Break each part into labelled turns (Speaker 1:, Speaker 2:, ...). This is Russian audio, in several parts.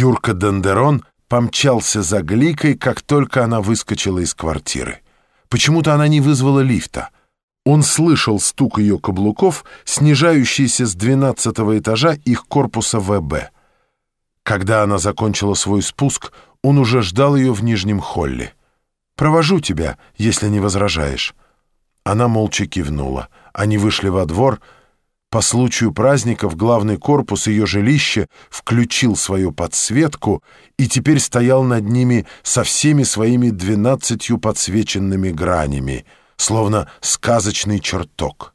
Speaker 1: Юрка Дендерон помчался за Гликой, как только она выскочила из квартиры. Почему-то она не вызвала лифта. Он слышал стук ее каблуков, снижающийся с двенадцатого этажа их корпуса ВБ. Когда она закончила свой спуск, он уже ждал ее в нижнем холле. «Провожу тебя, если не возражаешь». Она молча кивнула. Они вышли во двор. По случаю праздника в главный корпус ее жилища включил свою подсветку и теперь стоял над ними со всеми своими двенадцатью подсвеченными гранями, словно сказочный чертог.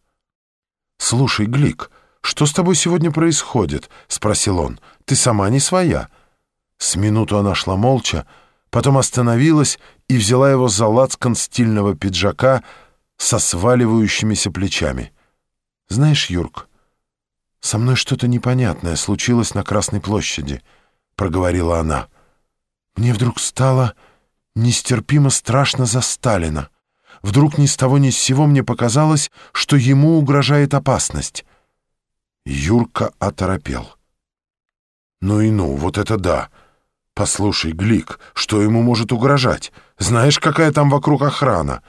Speaker 1: «Слушай, Глик, что с тобой сегодня происходит?» — спросил он. «Ты сама не своя». С минуту она шла молча, потом остановилась и взяла его за лацкан стильного пиджака со сваливающимися плечами. «Знаешь, Юрк, со мной что-то непонятное случилось на Красной площади», — проговорила она. «Мне вдруг стало нестерпимо страшно за Сталина. Вдруг ни с того ни с сего мне показалось, что ему угрожает опасность». Юрка оторопел. «Ну и ну, вот это да! Послушай, Глик, что ему может угрожать? Знаешь, какая там вокруг охрана?»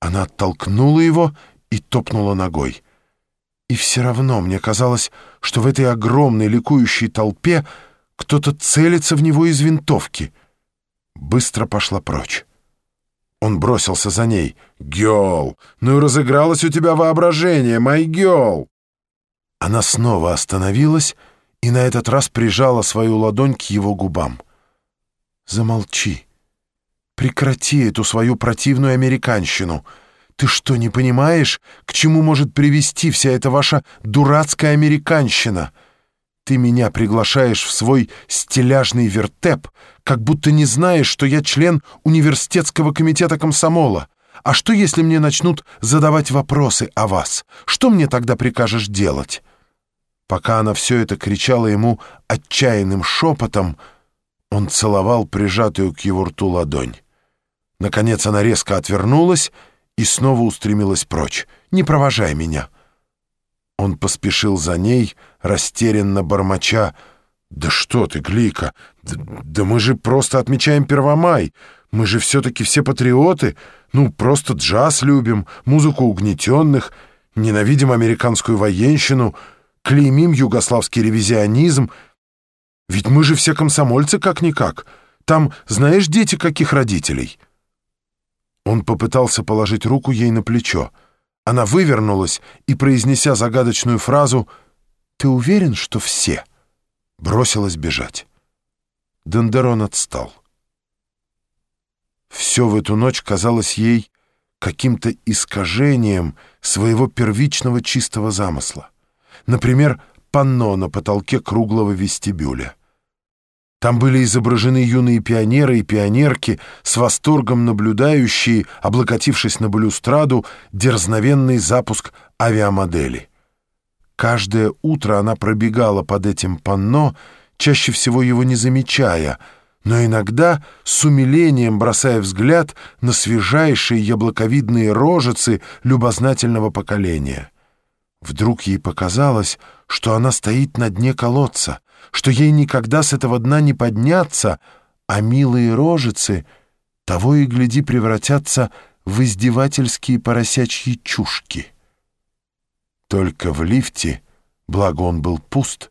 Speaker 1: Она оттолкнула его и топнула ногой. И все равно мне казалось, что в этой огромной ликующей толпе кто-то целится в него из винтовки. Быстро пошла прочь. Он бросился за ней. «Гёл! Ну и разыгралось у тебя воображение, мой гёл!» Она снова остановилась и на этот раз прижала свою ладонь к его губам. «Замолчи. Прекрати эту свою противную американщину. Ты что, не понимаешь, к чему может привести вся эта ваша дурацкая американщина? Ты меня приглашаешь в свой стиляжный вертеп, как будто не знаешь, что я член университетского комитета комсомола. А что, если мне начнут задавать вопросы о вас? Что мне тогда прикажешь делать?» Пока она все это кричала ему отчаянным шепотом, он целовал прижатую к его рту ладонь. Наконец она резко отвернулась и снова устремилась прочь. «Не провожай меня!» Он поспешил за ней, растерянно бормоча. «Да что ты, Глика! Да, да мы же просто отмечаем Первомай! Мы же все-таки все патриоты! Ну, просто джаз любим, музыку угнетенных, ненавидим американскую военщину!» клеймим югославский ревизионизм. Ведь мы же все комсомольцы как-никак. Там знаешь дети каких родителей?» Он попытался положить руку ей на плечо. Она вывернулась и, произнеся загадочную фразу «Ты уверен, что все?» бросилась бежать. Дендерон отстал. Все в эту ночь казалось ей каким-то искажением своего первичного чистого замысла. Например, панно на потолке круглого вестибюля. Там были изображены юные пионеры и пионерки, с восторгом наблюдающие, облокотившись на балюстраду, дерзновенный запуск авиамодели. Каждое утро она пробегала под этим панно, чаще всего его не замечая, но иногда с умилением бросая взгляд на свежайшие яблоковидные рожицы любознательного поколения. Вдруг ей показалось, что она стоит на дне колодца, что ей никогда с этого дна не подняться, а милые рожицы того и гляди превратятся в издевательские поросячьи чушки. Только в лифте, благо он был пуст,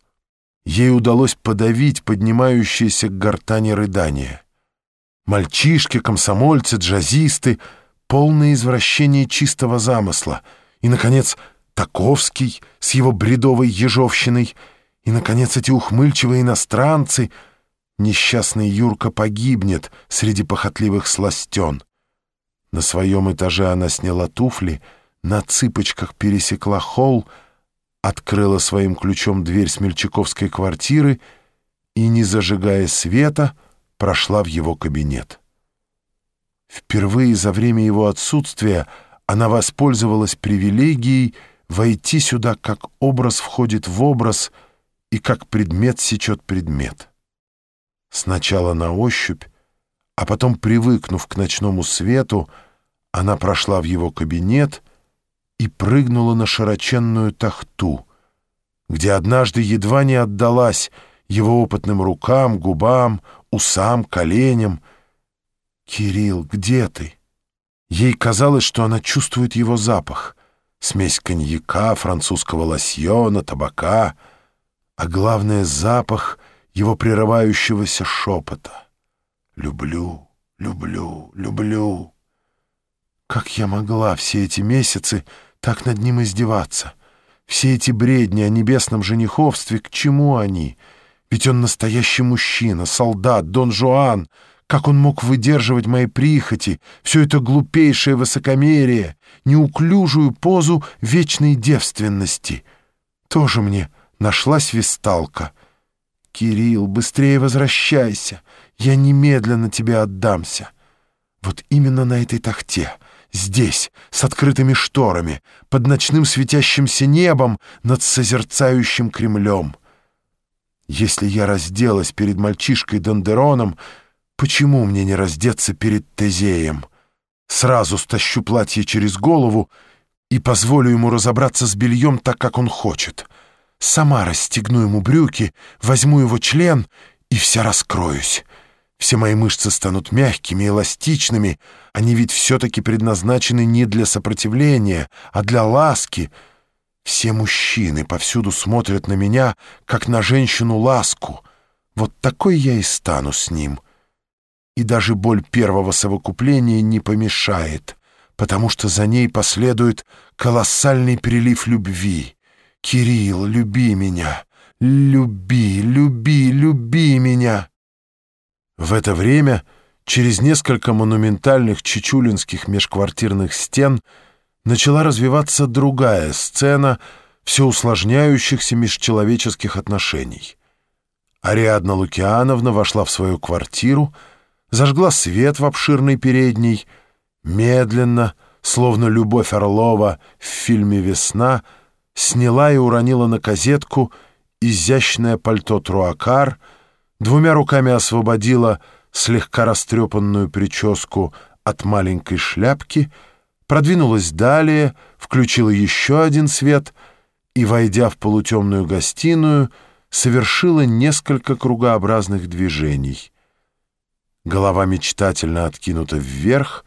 Speaker 1: ей удалось подавить поднимающееся к гортани рыдание. Мальчишки, комсомольцы, джазисты — полное извращение чистого замысла. И, наконец, — Таковский с его бредовой ежовщиной и, наконец, эти ухмыльчивые иностранцы. Несчастный Юрка погибнет среди похотливых сластен. На своем этаже она сняла туфли, на цыпочках пересекла холл, открыла своим ключом дверь смельчаковской квартиры и, не зажигая света, прошла в его кабинет. Впервые за время его отсутствия она воспользовалась привилегией войти сюда, как образ входит в образ и как предмет сечет предмет. Сначала на ощупь, а потом, привыкнув к ночному свету, она прошла в его кабинет и прыгнула на широченную тахту, где однажды едва не отдалась, его опытным рукам, губам, усам, коленям. «Кирилл, где ты?» Ей казалось, что она чувствует его запах. Смесь коньяка, французского лосьона, табака, а главное — запах его прерывающегося шепота. «Люблю, люблю, люблю». Как я могла все эти месяцы так над ним издеваться? Все эти бредни о небесном жениховстве, к чему они? Ведь он настоящий мужчина, солдат, Дон Жуан — как он мог выдерживать мои прихоти, все это глупейшее высокомерие, неуклюжую позу вечной девственности? Тоже мне нашлась висталка. «Кирилл, быстрее возвращайся, я немедленно тебе отдамся». Вот именно на этой тахте, здесь, с открытыми шторами, под ночным светящимся небом, над созерцающим Кремлем. Если я разделась перед мальчишкой Дондероном, Почему мне не раздеться перед Тезеем? Сразу стащу платье через голову и позволю ему разобраться с бельем так, как он хочет. Сама расстегну ему брюки, возьму его член и вся раскроюсь. Все мои мышцы станут мягкими, эластичными. Они ведь все-таки предназначены не для сопротивления, а для ласки. Все мужчины повсюду смотрят на меня, как на женщину-ласку. Вот такой я и стану с ним» и даже боль первого совокупления не помешает, потому что за ней последует колоссальный прилив любви. «Кирилл, люби меня! Люби, люби, люби меня!» В это время через несколько монументальных чечулинских межквартирных стен начала развиваться другая сцена все усложняющихся межчеловеческих отношений. Ариадна Лукиановна вошла в свою квартиру, зажгла свет в обширной передней, медленно, словно Любовь Орлова в фильме «Весна», сняла и уронила на козетку изящное пальто труакар, двумя руками освободила слегка растрепанную прическу от маленькой шляпки, продвинулась далее, включила еще один свет и, войдя в полутемную гостиную, совершила несколько кругообразных движений — Голова мечтательно откинута вверх,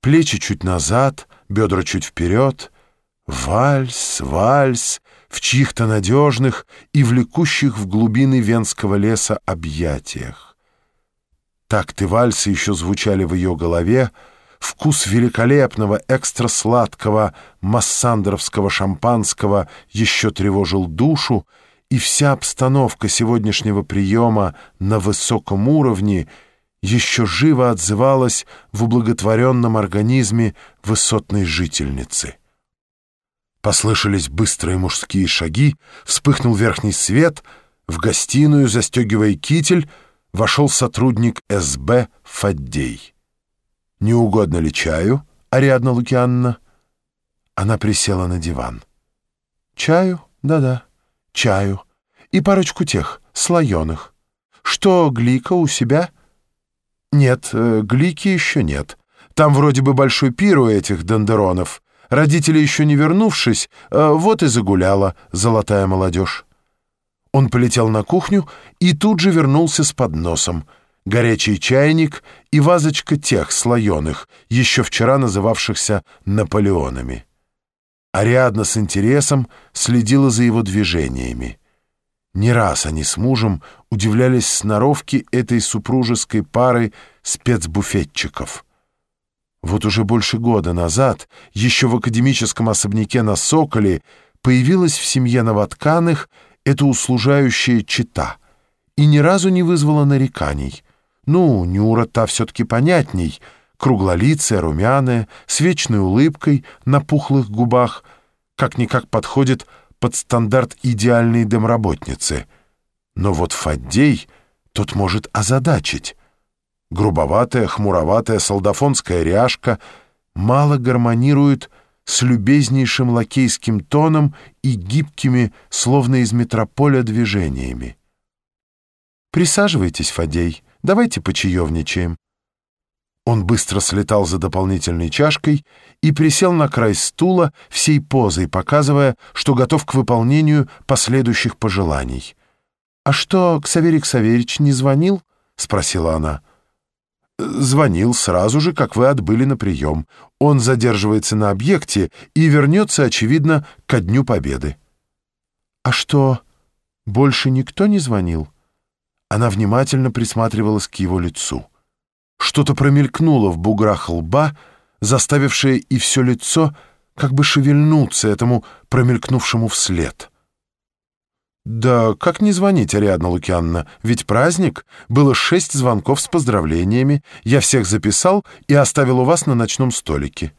Speaker 1: плечи чуть назад, бедра чуть вперед. Вальс, вальс в чьих-то надежных и влекущих в глубины венского леса объятиях. Такты вальса еще звучали в ее голове, вкус великолепного экстра-сладкого массандровского шампанского еще тревожил душу, и вся обстановка сегодняшнего приема на высоком уровне — еще живо отзывалась в ублаготворенном организме высотной жительницы. Послышались быстрые мужские шаги, вспыхнул верхний свет, в гостиную, застегивая китель, вошел сотрудник СБ Фаддей. «Не угодно ли чаю, Ариадна Лукианна?» Она присела на диван. «Чаю? Да-да, чаю. И парочку тех, слоеных. Что, Глика у себя?» «Нет, э, Глики еще нет. Там вроде бы большой пир у этих дондеронов. Родители еще не вернувшись, э, вот и загуляла золотая молодежь». Он полетел на кухню и тут же вернулся с подносом. Горячий чайник и вазочка тех слоеных, еще вчера называвшихся Наполеонами. Ариадна с интересом следила за его движениями. Не раз они с мужем удивлялись сноровке этой супружеской пары спецбуфетчиков. Вот уже больше года назад, еще в академическом особняке на Соколе, появилась в семье Новотканых эта услужающая чита и ни разу не вызвала нареканий. Ну, Нюра-то все-таки понятней, круглолицая, румяная, с вечной улыбкой на пухлых губах, как-никак подходит под стандарт идеальной домработницы. Но вот Фаддей тот может озадачить. Грубоватая, хмуроватая солдафонская ряжка мало гармонирует с любезнейшим лакейским тоном и гибкими, словно из метрополя, движениями. «Присаживайтесь, Фадей, давайте почаевничаем». Он быстро слетал за дополнительной чашкой и присел на край стула всей позой, показывая, что готов к выполнению последующих пожеланий. «А что, Ксаверий Ксаверич не звонил?» — спросила она. «Звонил сразу же, как вы отбыли на прием. Он задерживается на объекте и вернется, очевидно, ко Дню Победы». «А что, больше никто не звонил?» Она внимательно присматривалась к его лицу. Что-то промелькнуло в буграх лба, заставившее и все лицо как бы шевельнуться этому промелькнувшему вслед. «Да как не звонить, Ариадна Лукианна? Ведь праздник. Было шесть звонков с поздравлениями. Я всех записал и оставил у вас на ночном столике».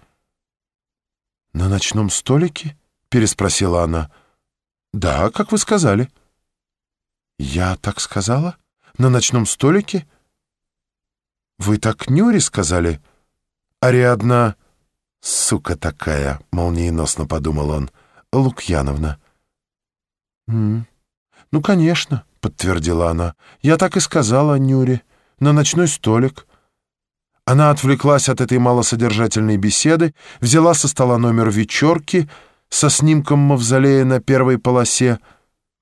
Speaker 1: «На ночном столике?» — переспросила она. «Да, как вы сказали». «Я так сказала? На ночном столике?» «Вы так Нюре сказали?» «Ариадна...» «Сука такая!» — молниеносно подумал он. «Лукьяновна». «М -м, «Ну, конечно», — подтвердила она. «Я так и сказала Нюре. На ночной столик». Она отвлеклась от этой малосодержательной беседы, взяла со стола номер вечерки со снимком мавзолея на первой полосе.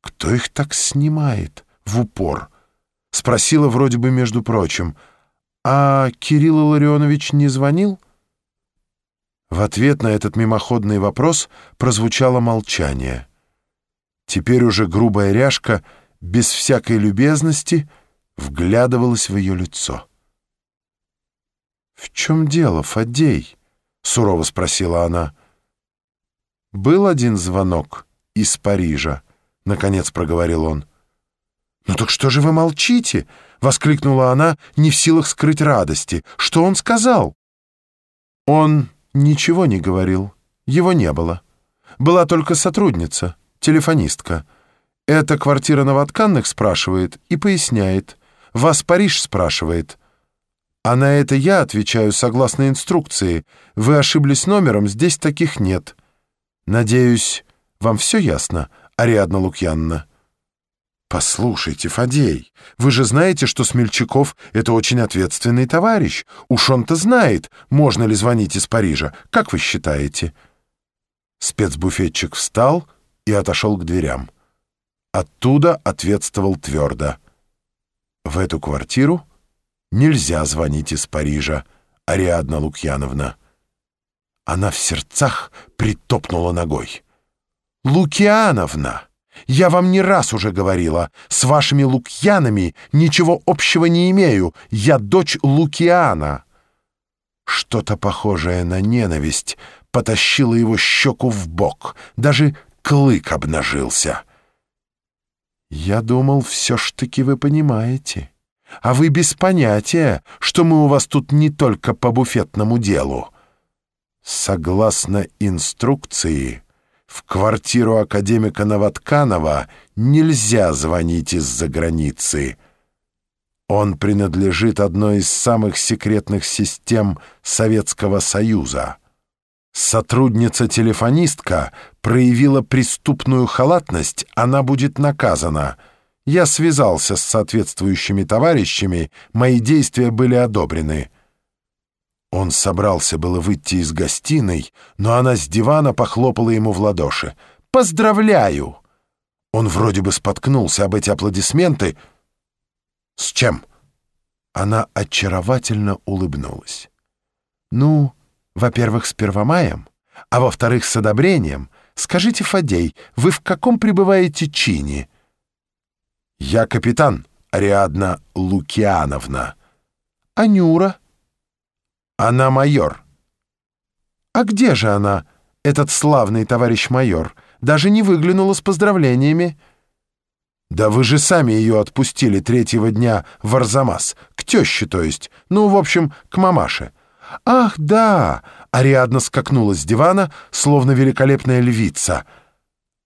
Speaker 1: «Кто их так снимает?» в упор. Спросила вроде бы между прочим. «А Кирилл Ларионович не звонил?» В ответ на этот мимоходный вопрос прозвучало молчание. Теперь уже грубая ряжка, без всякой любезности, вглядывалась в ее лицо. «В чем дело, Фадей?» — сурово спросила она. «Был один звонок из Парижа», — наконец проговорил он. «Ну так что же вы молчите?» — воскликнула она, не в силах скрыть радости. «Что он сказал?» «Он ничего не говорил. Его не было. Была только сотрудница, телефонистка. Эта квартира Новотканных спрашивает и поясняет. Вас Париж спрашивает. А на это я отвечаю согласно инструкции. Вы ошиблись номером, здесь таких нет. Надеюсь, вам все ясно, Ариадна Лукьянна?» «Послушайте, Фадей, вы же знаете, что Смельчаков — это очень ответственный товарищ. Уж он-то знает, можно ли звонить из Парижа. Как вы считаете?» Спецбуфетчик встал и отошел к дверям. Оттуда ответствовал твердо. «В эту квартиру нельзя звонить из Парижа, Ариадна Лукьяновна». Она в сердцах притопнула ногой. «Лукьяновна!» Я вам не раз уже говорила, с вашими лукьянами ничего общего не имею. Я дочь Лукиана». Что-то похожее на ненависть потащило его щеку в бок, даже клык обнажился. «Я думал, все ж таки вы понимаете. А вы без понятия, что мы у вас тут не только по буфетному делу. Согласно инструкции...» В квартиру академика Новотканова нельзя звонить из-за границы. Он принадлежит одной из самых секретных систем Советского Союза. Сотрудница-телефонистка проявила преступную халатность, она будет наказана. Я связался с соответствующими товарищами, мои действия были одобрены. Он собрался было выйти из гостиной, но она с дивана похлопала ему в ладоши. «Поздравляю!» Он вроде бы споткнулся об эти аплодисменты. «С чем?» Она очаровательно улыбнулась. «Ну, во-первых, с Первомаем, а во-вторых, с одобрением. Скажите, Фадей, вы в каком пребываете чине?» «Я капитан, Ариадна Лукиановна». «А Нюра?» Она майор. А где же она, этот славный товарищ майор? Даже не выглянула с поздравлениями. Да вы же сами ее отпустили третьего дня в Арзамас, к теще, то есть, ну, в общем, к мамаше. Ах, да! Ариадна скакнула с дивана, словно великолепная львица.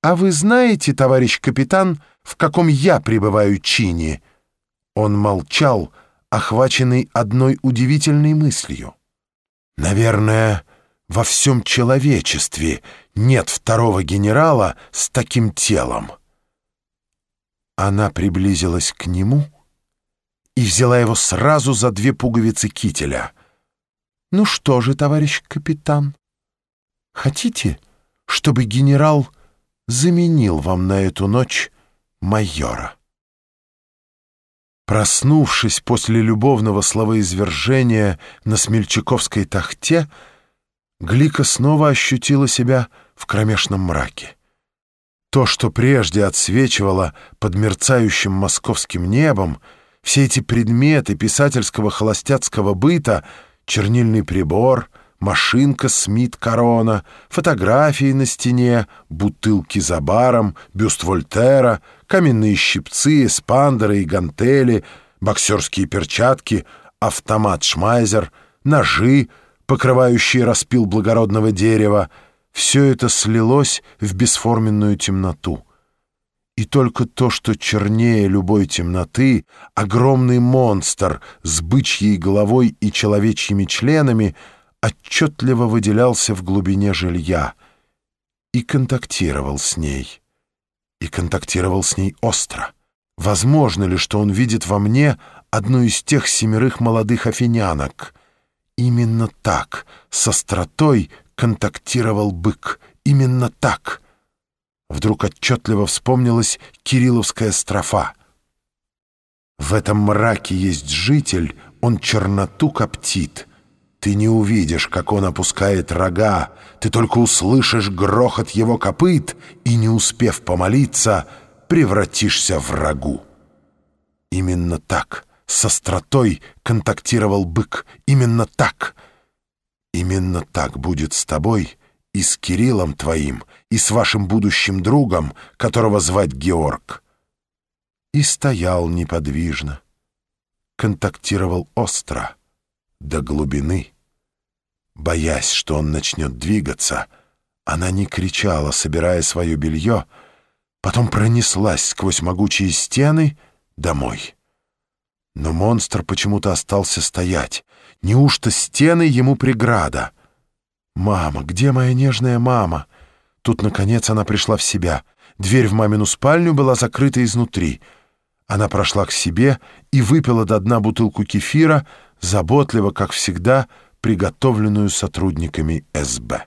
Speaker 1: А вы знаете, товарищ капитан, в каком я пребываю чине? Он молчал, охваченный одной удивительной мыслью. Наверное, во всем человечестве нет второго генерала с таким телом. Она приблизилась к нему и взяла его сразу за две пуговицы кителя. «Ну что же, товарищ капитан, хотите, чтобы генерал заменил вам на эту ночь майора?» Проснувшись после любовного словоизвержения на Смельчаковской тахте, Глика снова ощутила себя в кромешном мраке. То, что прежде отсвечивало под мерцающим московским небом, все эти предметы писательского холостяцкого быта, чернильный прибор, машинка Смит Корона, фотографии на стене, бутылки за баром, бюст Вольтера, каменные щипцы, эспандеры и гантели, боксерские перчатки, автомат Шмайзер, ножи, покрывающие распил благородного дерева — все это слилось в бесформенную темноту. И только то, что чернее любой темноты, огромный монстр с бычьей головой и человечьими членами отчетливо выделялся в глубине жилья и контактировал с ней. И контактировал с ней остро. Возможно ли, что он видит во мне одну из тех семерых молодых афинянок? Именно так, с остротой, контактировал бык. Именно так. Вдруг отчетливо вспомнилась кирилловская строфа. В этом мраке есть житель, он черноту коптит. Ты не увидишь, как он опускает рога, ты только услышишь грохот его копыт и, не успев помолиться, превратишься в рагу. Именно так, с остротой контактировал бык, именно так — Именно так будет с тобой и с Кириллом твоим, и с вашим будущим другом, которого звать Георг. И стоял неподвижно, контактировал остро, до глубины. Боясь, что он начнет двигаться, она не кричала, собирая свое белье, потом пронеслась сквозь могучие стены домой. Но монстр почему-то остался стоять. Неужто стены ему преграда? «Мама, где моя нежная мама?» Тут, наконец, она пришла в себя. Дверь в мамину спальню была закрыта изнутри. Она прошла к себе и выпила до дна бутылку кефира, заботливо, как всегда, приготовленную сотрудниками СБ.